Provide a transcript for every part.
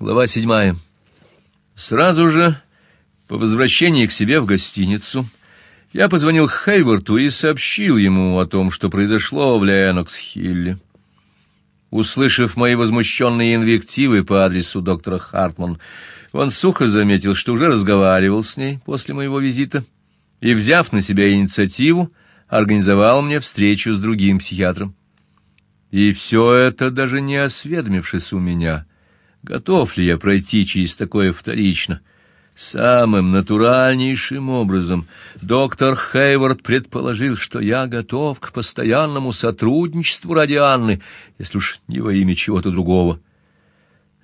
Глава седьмая. Сразу же по возвращении к себе в гостиницу я позвонил Хейворту и сообщил ему о том, что произошло в Ленокс-Хилле. Услышав мои возмущенные инвективы по адресу доктора Хартман, он сухо заметил, что уже разговаривал с ней после моего визита и, взяв на себя инициативу, организовал мне встречу с другим психиатром. И все это даже не осведомившись у меня, готов ли я пройти через такое вторично — Самым натуральнейшим образом доктор Хейвард предположил, что я готов к постоянному сотрудничеству ради Анны, если уж не во имя чего-то другого.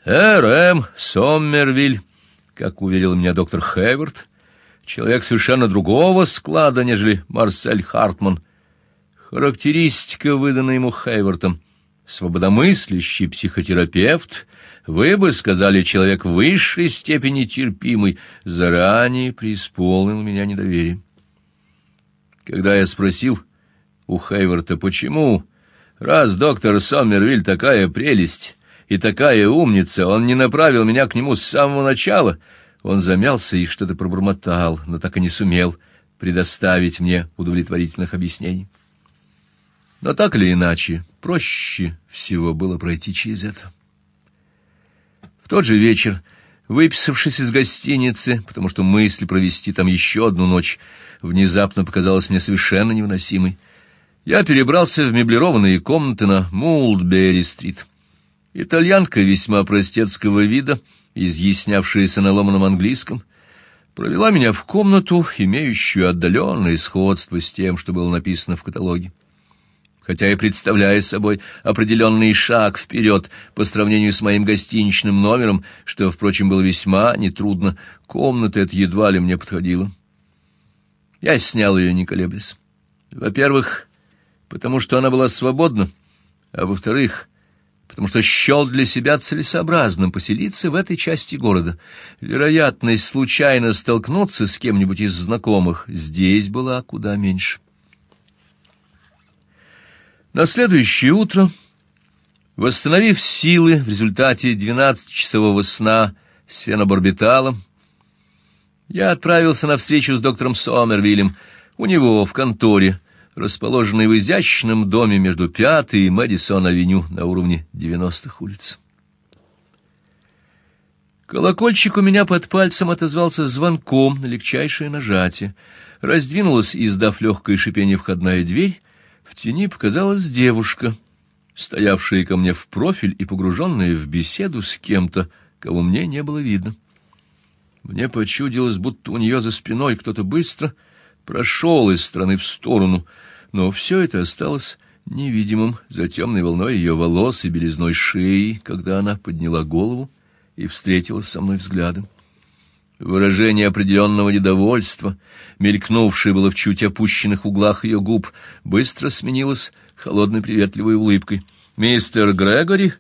Р.М. Соммервиль, как уверил меня доктор Хейвард, человек совершенно другого склада, нежели Марсель Хартман. Характеристика, выданная ему Хейвардом, свободомыслящий психотерапевт — вы бы сказали, человек высшей степени терпимый, заранее преисполнил меня недоверием. Когда я спросил у Хейварда, почему, раз доктор Сомервиль такая прелесть и такая умница, он не направил меня к нему с самого начала, он замялся и что-то пробормотал, но так и не сумел предоставить мне удовлетворительных объяснений. Но так или иначе, проще всего было пройти через это тот же вечер, выписавшись из гостиницы, потому что мысль провести там еще одну ночь внезапно показалась мне совершенно невыносимой, я перебрался в меблированные комнаты на Мулдбери-стрит. Итальянка весьма простецкого вида, изъяснявшаяся на ломаном английском, провела меня в комнату, имеющую отдаленное сходство с тем, что было написано в каталоге хотя и представляя собой определенный шаг вперед по сравнению с моим гостиничным номером, что, впрочем, было весьма нетрудно, комната эта едва ли мне подходила. Я снял ее, не колеблясь. Во-первых, потому что она была свободна, а во-вторых, потому что счел для себя целесообразным поселиться в этой части города. Вероятность случайно столкнуться с кем-нибудь из знакомых здесь была куда меньше. На следующее утро, восстановив силы в результате двенадцатичасового сна с фенобарбиталом, я отправился на встречу с доктором Сомервиллем у него в конторе, расположенной в изящном доме между Пятой и Мэдисон-авеню на уровне девяностых улиц. Колокольчик у меня под пальцем отозвался звонком на легчайшее нажатие. Раздвинулась, издав легкое шипение, входная дверь, в тени показалась девушка, стоявшая ко мне в профиль и погруженная в беседу с кем-то, кого мне не было видно. Мне почудилось, будто у нее за спиной кто-то быстро прошел из стороны в сторону, но все это осталось невидимым за темной волной ее волос и белизной шеи, когда она подняла голову и встретилась со мной взглядом. Выражение определенного недовольства, мелькнувшее было в чуть опущенных углах ее губ, быстро сменилось холодной приветливой улыбкой. «Мистер Грегори?»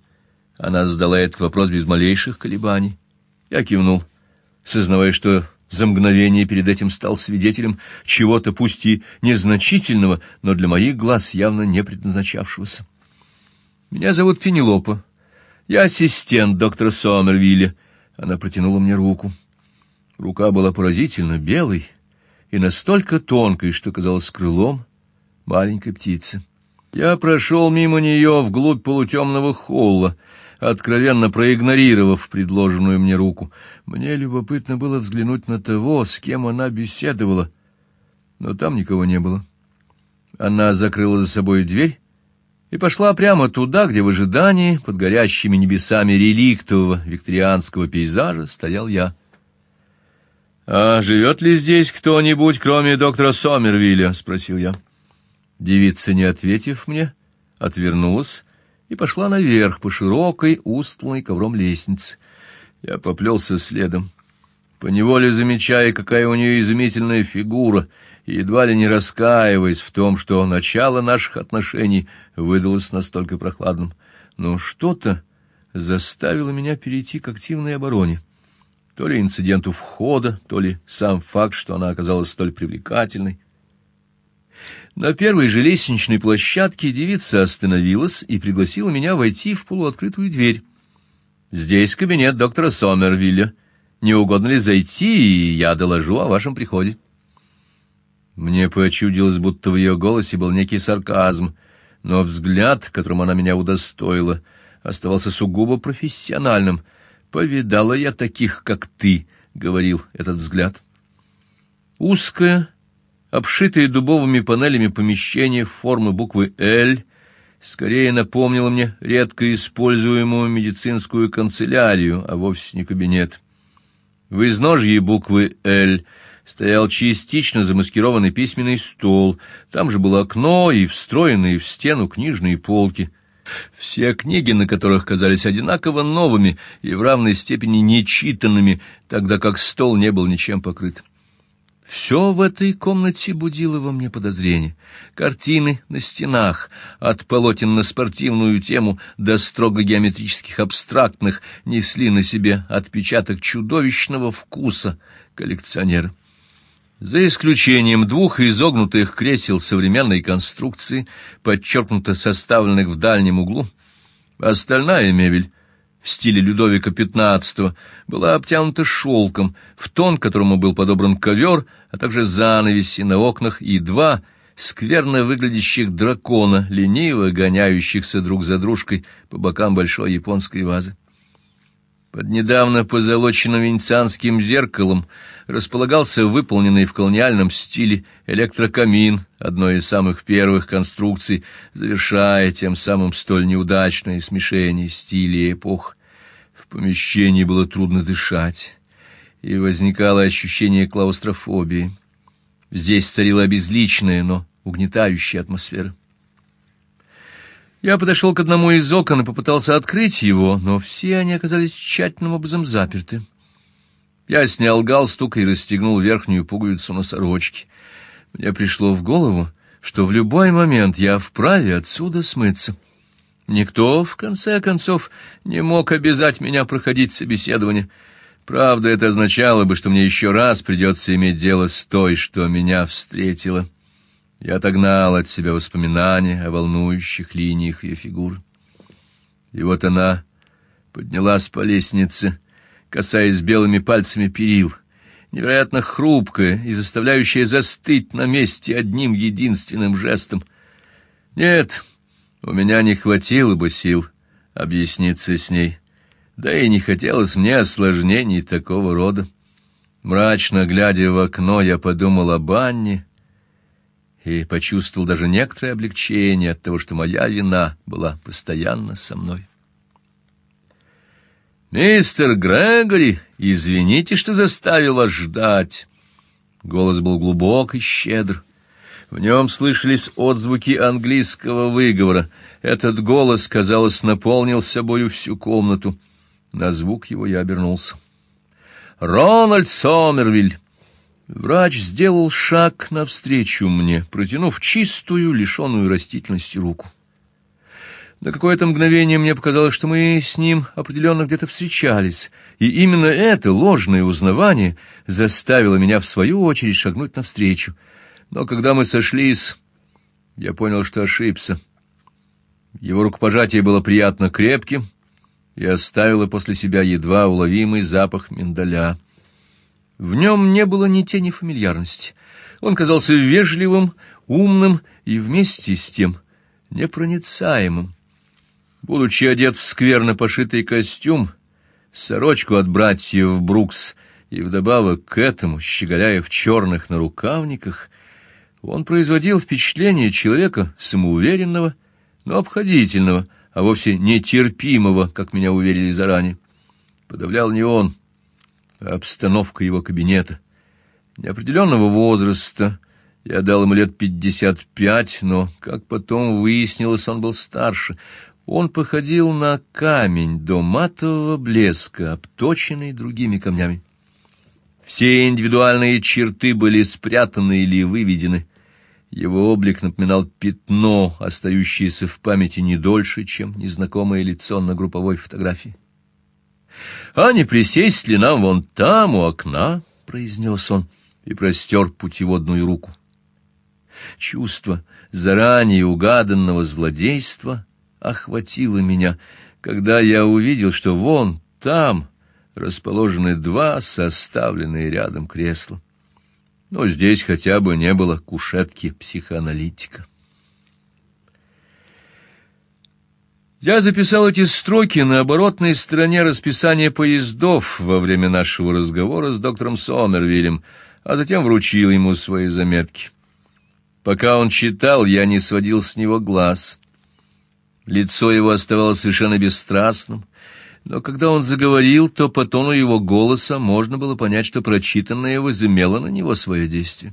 Она задала этот вопрос без малейших колебаний. Я кивнул, сознавая, что за мгновение перед этим стал свидетелем чего-то, пусть и незначительного, но для моих глаз явно не предназначавшегося. «Меня зовут Пенелопа. Я ассистент доктора Сомервилля». Она протянула мне руку. Рука была поразительно белой и настолько тонкой, что казалась крылом маленькой птицы. Я прошел мимо нее вглубь полутемного холла, откровенно проигнорировав предложенную мне руку. Мне любопытно было взглянуть на того, с кем она беседовала, но там никого не было. Она закрыла за собой дверь и пошла прямо туда, где в ожидании под горящими небесами реликтового викторианского пейзажа стоял я. «А живет ли здесь кто-нибудь, кроме доктора Сомервилля?» — спросил я. Девица, не ответив мне, отвернулась и пошла наверх по широкой, устланной ковром лестнице. Я поплелся следом, поневоле замечая, какая у нее изумительная фигура, и едва ли не раскаиваясь в том, что начало наших отношений выдалось настолько прохладным. Но что-то заставило меня перейти к активной обороне. То ли инциденту входа, то ли сам факт, что она оказалась столь привлекательной. На первой же лестничной площадке девица остановилась и пригласила меня войти в полуоткрытую дверь. Здесь кабинет доктора Сомервилля. Не угодно ли зайти, и я доложу о вашем приходе?» Мне почудилось, будто в ее голосе был некий сарказм, но взгляд, которым она меня удостоила, оставался сугубо профессиональным. «Повидала я таких, как ты», — говорил этот взгляд. Узкое, обшитое дубовыми панелями помещение формы буквы «Л» скорее напомнило мне редко используемую медицинскую канцелярию, а вовсе не кабинет. В изножье буквы «Л» стоял частично замаскированный письменный стол, там же было окно и встроенные в стену книжные полки. Все книги, на которых казались одинаково новыми и в равной степени нечитанными, тогда как стол не был ничем покрыт. Все в этой комнате будило во мне подозрение. Картины на стенах, от полотен на спортивную тему до строго геометрических абстрактных, несли на себе отпечаток чудовищного вкуса коллекционера. За исключением двух изогнутых кресел современной конструкции, подчеркнуто составленных в дальнем углу, остальная мебель в стиле Людовика XV была обтянута шелком, в тон которому был подобран ковер, а также занавеси на окнах и два скверно выглядящих дракона, лениво гоняющихся друг за дружкой по бокам большой японской вазы. Под недавно позолоченным венецианским зеркалом располагался выполненный в колониальном стиле электрокамин, одной из самых первых конструкций, завершая тем самым столь неудачное смешение стилей эпох. В помещении было трудно дышать, и возникало ощущение клаустрофобии. Здесь царила безличная, но угнетающая атмосфера. Я подошел к одному из окон и попытался открыть его, но все они оказались тщательным образом заперты. Я снял галстук и расстегнул верхнюю пуговицу на сорочке. Мне пришло в голову, что в любой момент я вправе отсюда смыться. Никто, в конце концов, не мог обязать меня проходить собеседование. Правда, это означало бы, что мне еще раз придется иметь дело с той, что меня встретила. Я отогнал от себя воспоминания о волнующих линиях ее фигуры. И вот она поднялась по лестнице, касаясь белыми пальцами перил, невероятно хрупкая и заставляющая застыть на месте одним единственным жестом. Нет, у меня не хватило бы сил объясниться с ней, да и не хотелось мне осложнений такого рода. Мрачно глядя в окно, я подумал об Анне, и почувствовал даже некоторое облегчение от того, что моя вина была постоянно со мной. Мистер Грегори, извините, что заставил вас ждать. Голос был глубок и щедр. В нем слышались отзвуки английского выговора. Этот голос, казалось, наполнил собою всю комнату. На звук его я обернулся. Рональд Сомервиль Врач сделал шаг навстречу мне, протянув чистую, лишенную растительности руку. На какое-то мгновение мне показалось, что мы с ним определенно где-то встречались, и именно это ложное узнавание заставило меня в свою очередь шагнуть навстречу. Но когда мы сошлись, я понял, что ошибся. Его рукопожатие было приятно крепким и оставило после себя едва уловимый запах миндаля. В нем не было ни тени фамильярности. Он казался вежливым, умным и вместе с тем непроницаемым. Будучи одет в скверно пошитый костюм, сорочку от братьев Брукс и вдобавок к этому щеголяя в черных нарукавниках, он производил впечатление человека самоуверенного, но обходительного, а вовсе не терпимого, как меня уверили заранее. Подавлял не он, обстановка его кабинета. Неопределенного возраста, я дал ему лет пятьдесят пять, но, как потом выяснилось, он был старше. Он походил на камень до матового блеска, обточенный другими камнями. Все индивидуальные черты были спрятаны или выведены. Его облик напоминал пятно, остающееся в памяти не дольше, чем незнакомое лицо на групповой фотографии. А не присесть ли нам вон там у окна, произнес он и простер путеводную руку. Чувство заранее угаданного злодейства охватило меня, когда я увидел, что вон там расположены два составленные рядом кресла. Но здесь хотя бы не было кушетки психоаналитика. Я записал эти строки на оборотной стороне расписания поездов во время нашего разговора с доктором Сомервиллем, а затем вручил ему свои заметки. Пока он читал, я не сводил с него глаз. Лицо его оставалось совершенно бесстрастным, но когда он заговорил, то по тону его голоса можно было понять, что прочитанное возымело на него свое действие.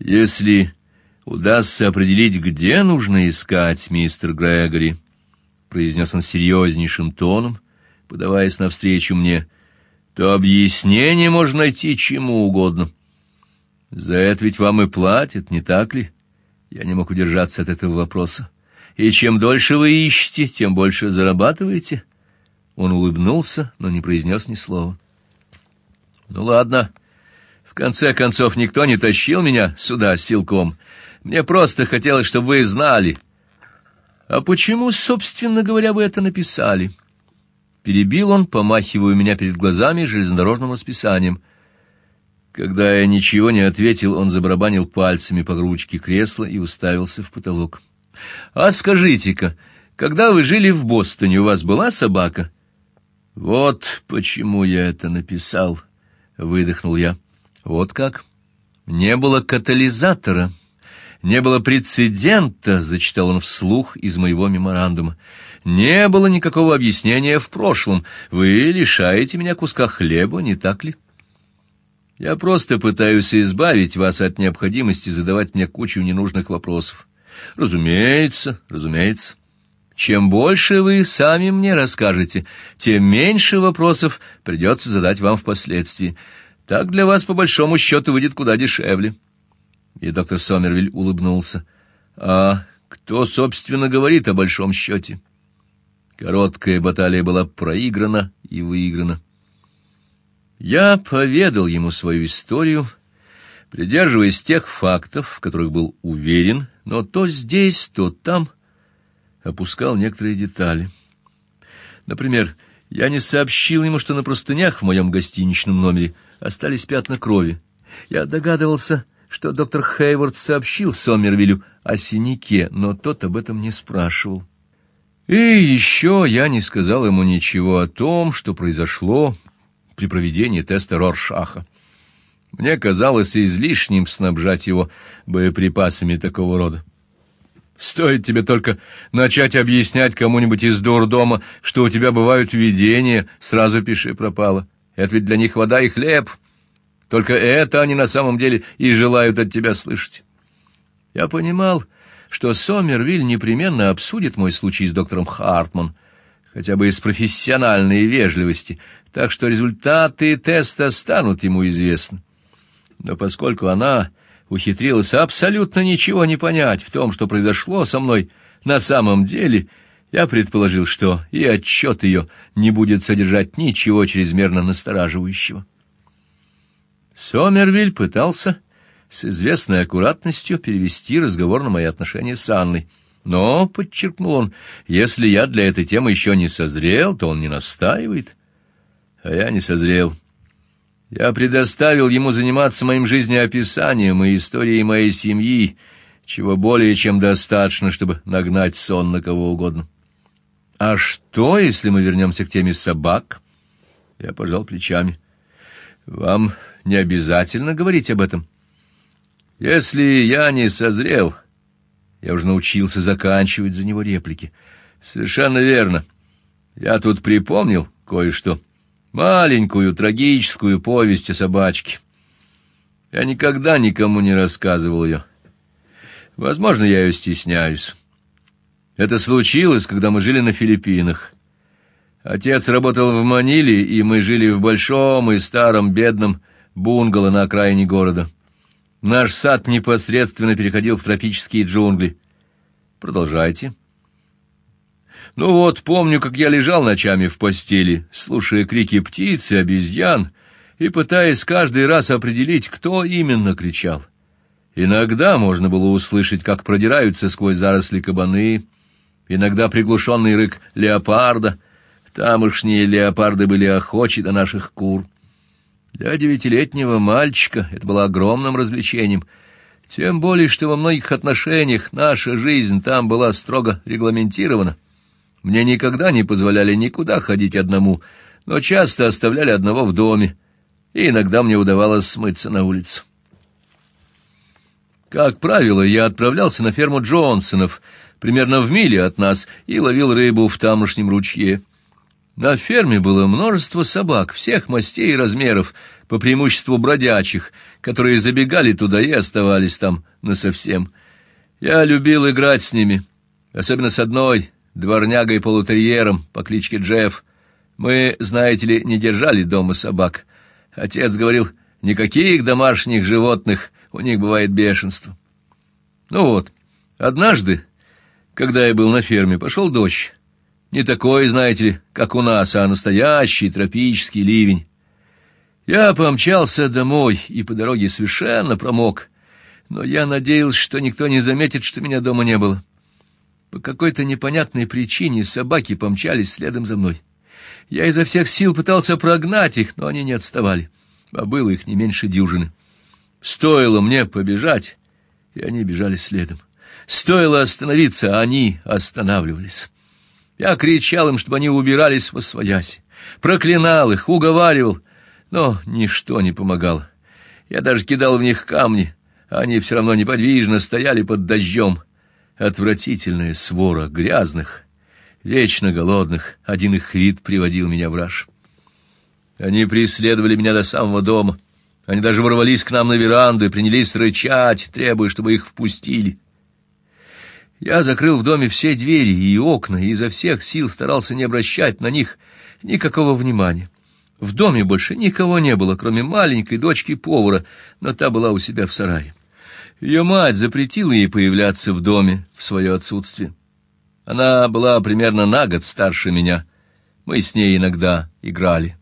Если удастся определить, где нужно искать мистер Грегори, произнес он серьезнейшим тоном, подаваясь навстречу мне, то объяснение можно найти чему угодно. За это ведь вам и платят, не так ли? Я не мог удержаться от этого вопроса. И чем дольше вы ищете, тем больше зарабатываете. Он улыбнулся, но не произнес ни слова. Ну ладно. В конце концов никто не тащил меня сюда силком. Мне просто хотелось, чтобы вы знали. А почему, собственно говоря, вы это написали? Перебил он, помахивая у меня перед глазами железнодорожным расписанием. Когда я ничего не ответил, он забарабанил пальцами по ручке кресла и уставился в потолок. А скажите-ка, когда вы жили в Бостоне, у вас была собака? Вот почему я это написал, выдохнул я. Вот как? Не было катализатора. Не было прецедента, зачитал он вслух из моего меморандума. Не было никакого объяснения в прошлом. Вы лишаете меня куска хлеба, не так ли? Я просто пытаюсь избавить вас от необходимости задавать мне кучу ненужных вопросов. Разумеется, разумеется. Чем больше вы сами мне расскажете, тем меньше вопросов придется задать вам впоследствии. Так для вас по большому счету выйдет куда дешевле. И доктор Сомервиль улыбнулся. А кто, собственно, говорит о большом счете? Короткая баталия была проиграна и выиграна. Я поведал ему свою историю, придерживаясь тех фактов, в которых был уверен, но то здесь, то там опускал некоторые детали. Например, я не сообщил ему, что на простынях в моем гостиничном номере остались пятна крови. Я догадывался, что доктор Хейвард сообщил Сомервилю о синяке, но тот об этом не спрашивал. И еще я не сказал ему ничего о том, что произошло при проведении теста Роршаха. Мне казалось излишним снабжать его боеприпасами такого рода. Стоит тебе только начать объяснять кому-нибудь из дурдома, что у тебя бывают видения, сразу пиши пропало. Это ведь для них вода и хлеб. Только это они на самом деле и желают от тебя слышать. Я понимал, что Сомервиль непременно обсудит мой случай с доктором Хартман, хотя бы из профессиональной вежливости, так что результаты теста станут ему известны. Но поскольку она ухитрилась абсолютно ничего не понять в том, что произошло со мной на самом деле, я предположил, что и отчет ее не будет содержать ничего чрезмерно настораживающего. Сомервиль пытался с известной аккуратностью перевести разговор на мои отношения с Анной. Но, подчеркнул он, если я для этой темы еще не созрел, то он не настаивает. А я не созрел. Я предоставил ему заниматься моим жизнеописанием и историей моей семьи, чего более чем достаточно, чтобы нагнать сон на кого угодно. А что, если мы вернемся к теме собак? Я пожал плечами. Вам не обязательно говорить об этом. Если я не созрел, я уже научился заканчивать за него реплики. Совершенно верно. Я тут припомнил кое-что. Маленькую трагическую повесть о собачке. Я никогда никому не рассказывал ее. Возможно, я ее стесняюсь. Это случилось, когда мы жили на Филиппинах. Отец работал в Маниле, и мы жили в большом и старом бедном бунгало на окраине города. Наш сад непосредственно переходил в тропические джунгли. Продолжайте. Ну вот, помню, как я лежал ночами в постели, слушая крики птиц и обезьян и пытаясь каждый раз определить, кто именно кричал. Иногда можно было услышать, как продираются сквозь заросли кабаны, иногда приглушенный рык леопарда — Тамошние леопарды были охочи до наших кур. Для девятилетнего мальчика это было огромным развлечением, тем более, что во многих отношениях наша жизнь там была строго регламентирована. Мне никогда не позволяли никуда ходить одному, но часто оставляли одного в доме, и иногда мне удавалось смыться на улицу. Как правило, я отправлялся на ферму Джонсонов, примерно в миле от нас, и ловил рыбу в тамошнем ручье. На ферме было множество собак всех мастей и размеров, по преимуществу бродячих, которые забегали туда и оставались там насовсем. Я любил играть с ними, особенно с одной, дворнягой-полутерьером по кличке Джефф. Мы, знаете ли, не держали дома собак. Отец говорил, никаких домашних животных, у них бывает бешенство. Ну вот, однажды, когда я был на ферме, пошел дождь. Не такой, знаете ли, как у нас, а настоящий тропический ливень. Я помчался домой и по дороге совершенно промок, но я надеялся, что никто не заметит, что меня дома не было. По какой-то непонятной причине собаки помчались следом за мной. Я изо всех сил пытался прогнать их, но они не отставали, а было их не меньше дюжины. Стоило мне побежать, и они бежали следом. Стоило остановиться, а они останавливались. Я кричал им, чтобы они убирались во свояси, проклинал их, уговаривал, но ничто не помогало. Я даже кидал в них камни, а они все равно неподвижно стояли под дождем, Отвратительная свора грязных, вечно голодных, один их вид приводил меня в раж. Они преследовали меня до самого дома. Они даже ворвались к нам на веранду и принялись рычать, требуя, чтобы их впустили. Я закрыл в доме все двери и окна и изо всех сил старался не обращать на них никакого внимания. В доме больше никого не было, кроме маленькой дочки повара, но та была у себя в сарае. Ее мать запретила ей появляться в доме в свое отсутствие. Она была примерно на год старше меня. Мы с ней иногда играли.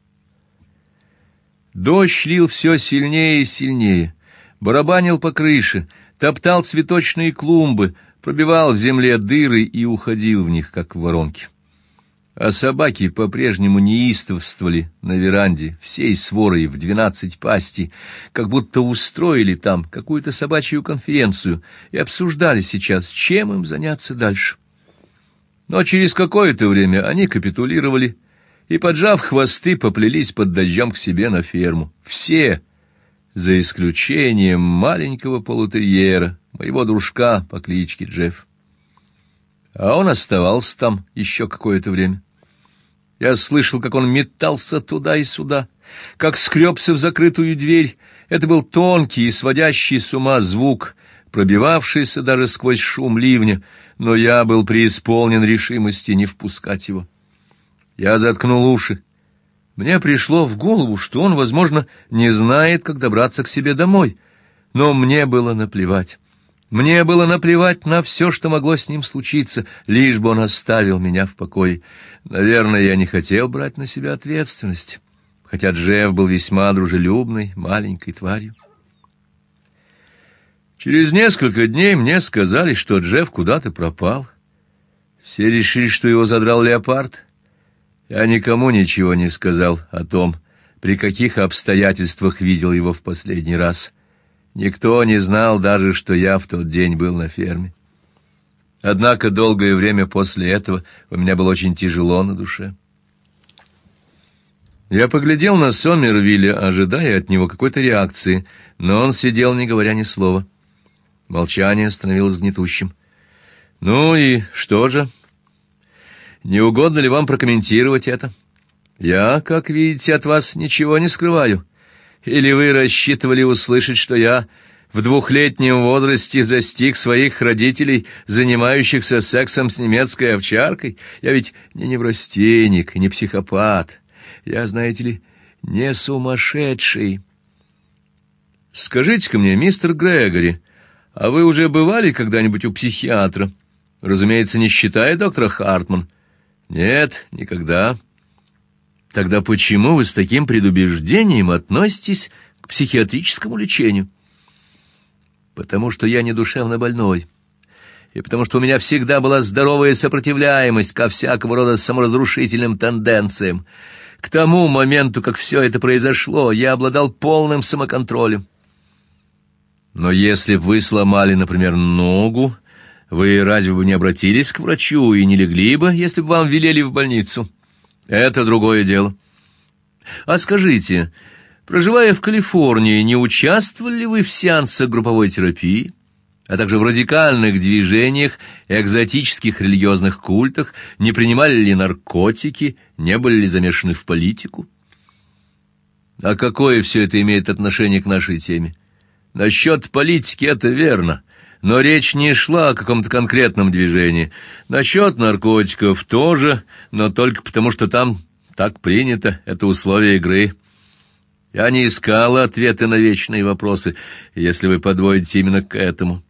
Дождь лил все сильнее и сильнее, барабанил по крыше, топтал цветочные клумбы, пробивал в земле дыры и уходил в них, как в воронки а собаки по-прежнему неистовствовали на веранде всей сворой в двенадцать пасти, как будто устроили там какую-то собачью конференцию и обсуждали сейчас, чем им заняться дальше. Но через какое-то время они капитулировали и, поджав хвосты, поплелись под дождем к себе на ферму. Все, за исключением маленького полутерьера, моего дружка по кличке Джефф а он оставался там еще какое-то время. Я слышал, как он метался туда и сюда, как скребся в закрытую дверь. Это был тонкий и сводящий с ума звук, пробивавшийся даже сквозь шум ливня, но я был преисполнен решимости не впускать его. Я заткнул уши. Мне пришло в голову, что он, возможно, не знает, как добраться к себе домой, но мне было наплевать. Мне было наплевать на все, что могло с ним случиться, лишь бы он оставил меня в покое. Наверное, я не хотел брать на себя ответственность, хотя Джефф был весьма дружелюбной маленькой тварью. Через несколько дней мне сказали, что Джефф куда-то пропал. Все решили, что его задрал леопард. Я никому ничего не сказал о том, при каких обстоятельствах видел его в последний раз — Никто не знал даже, что я в тот день был на ферме. Однако долгое время после этого у меня было очень тяжело на душе. Я поглядел на Сомервилля, ожидая от него какой-то реакции, но он сидел, не говоря ни слова. Молчание становилось гнетущим. Ну и что же? Не угодно ли вам прокомментировать это? Я, как видите, от вас ничего не скрываю. Или вы рассчитывали услышать, что я в двухлетнем возрасте застиг своих родителей, занимающихся сексом с немецкой овчаркой? Я ведь не неврастенник, не психопат. Я, знаете ли, не сумасшедший. Скажите-ка мне, мистер Грегори, а вы уже бывали когда-нибудь у психиатра? Разумеется, не считая доктора Хартман. Нет, никогда. Тогда почему вы с таким предубеждением относитесь к психиатрическому лечению? Потому что я не душевно больной. и потому что у меня всегда была здоровая сопротивляемость ко всякого рода саморазрушительным тенденциям. К тому моменту, как все это произошло, я обладал полным самоконтролем. Но если бы вы сломали, например, ногу, вы разве бы не обратились к врачу и не легли бы, если бы вам велели в больницу? Это другое дело. А скажите, проживая в Калифорнии, не участвовали ли вы в сеансах групповой терапии? а также в радикальных движениях, экзотических религиозных культах, не принимали ли наркотики, не были ли замешаны в политику. А какое все это имеет отношение к нашей теме? Насчет политики это верно, но речь не шла о каком-то конкретном движении. Насчет наркотиков тоже, но только потому, что там так принято, это условие игры. Я не искала ответы на вечные вопросы, если вы подводите именно к этому.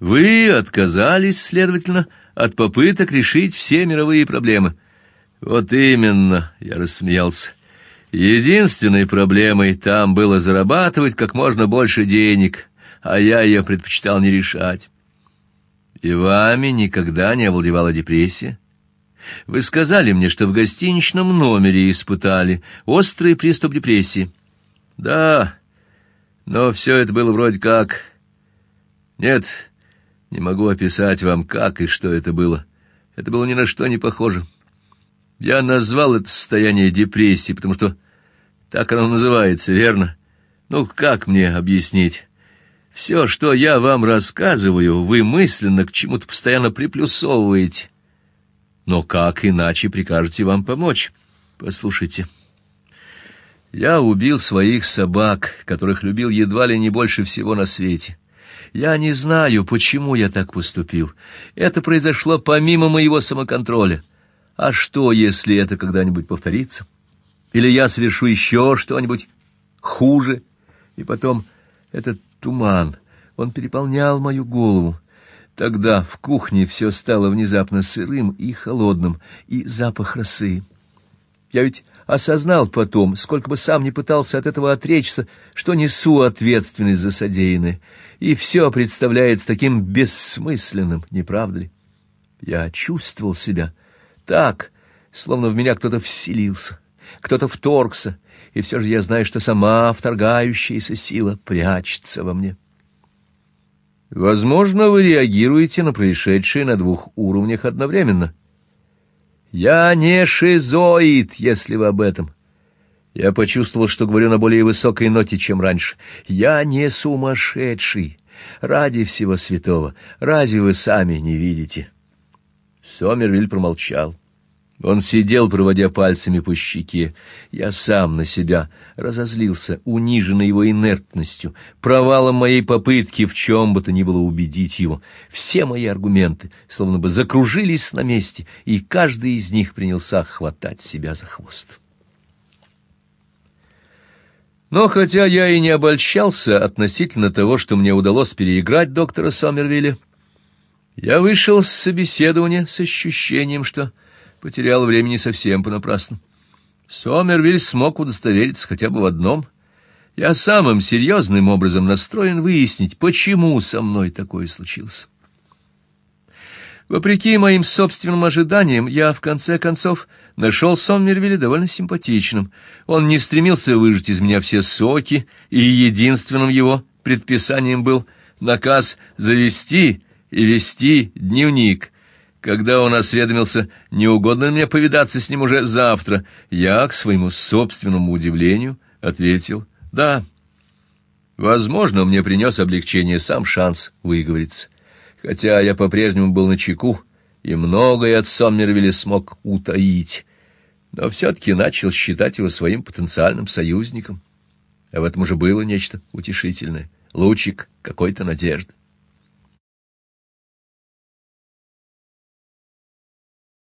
Вы отказались, следовательно, от попыток решить все мировые проблемы. Вот именно, я рассмеялся. Единственной проблемой там было зарабатывать как можно больше денег, а я ее предпочитал не решать. И вами никогда не овладевала депрессия? Вы сказали мне, что в гостиничном номере испытали острый приступ депрессии. Да, но все это было вроде как... Нет, не могу описать вам, как и что это было. Это было ни на что не похоже. Я назвал это состояние депрессии, потому что так оно называется, верно? Ну, как мне объяснить? Все, что я вам рассказываю, вы мысленно к чему-то постоянно приплюсовываете. Но как иначе прикажете вам помочь? Послушайте. Я убил своих собак, которых любил едва ли не больше всего на свете. Я не знаю, почему я так поступил. Это произошло помимо моего самоконтроля. А что, если это когда-нибудь повторится? Или я совершу еще что-нибудь хуже? И потом этот туман, он переполнял мою голову. Тогда в кухне все стало внезапно сырым и холодным, и запах росы. Я ведь осознал потом, сколько бы сам не пытался от этого отречься, что несу ответственность за содеянное, и все представляется таким бессмысленным, не правда ли? Я чувствовал себя так, словно в меня кто-то вселился, кто-то вторгся, и все же я знаю, что сама вторгающаяся сила прячется во мне. Возможно, вы реагируете на происшедшее на двух уровнях одновременно — я не шизоид, если вы об этом. Я почувствовал, что говорю на более высокой ноте, чем раньше. Я не сумасшедший. Ради всего святого, разве вы сами не видите? Сомервиль промолчал. Он сидел, проводя пальцами по щеке. Я сам на себя разозлился, униженный его инертностью, провалом моей попытки в чем бы то ни было убедить его. Все мои аргументы словно бы закружились на месте, и каждый из них принялся хватать себя за хвост. Но хотя я и не обольщался относительно того, что мне удалось переиграть доктора Сомервилля, я вышел с собеседования с ощущением, что потерял времени совсем понапрасну. Сомервиль смог удостовериться хотя бы в одном. Я самым серьезным образом настроен выяснить, почему со мной такое случилось. Вопреки моим собственным ожиданиям, я в конце концов нашел Сомервилля довольно симпатичным. Он не стремился выжать из меня все соки, и единственным его предписанием был наказ завести и вести дневник. Когда он осведомился, не угодно ли мне повидаться с ним уже завтра, я, к своему собственному удивлению, ответил «да». Возможно, мне принес облегчение сам шанс выговориться, хотя я по-прежнему был на чеку и многое от Соммервилля смог утаить, но все-таки начал считать его своим потенциальным союзником. А в этом уже было нечто утешительное, лучик какой-то надежды.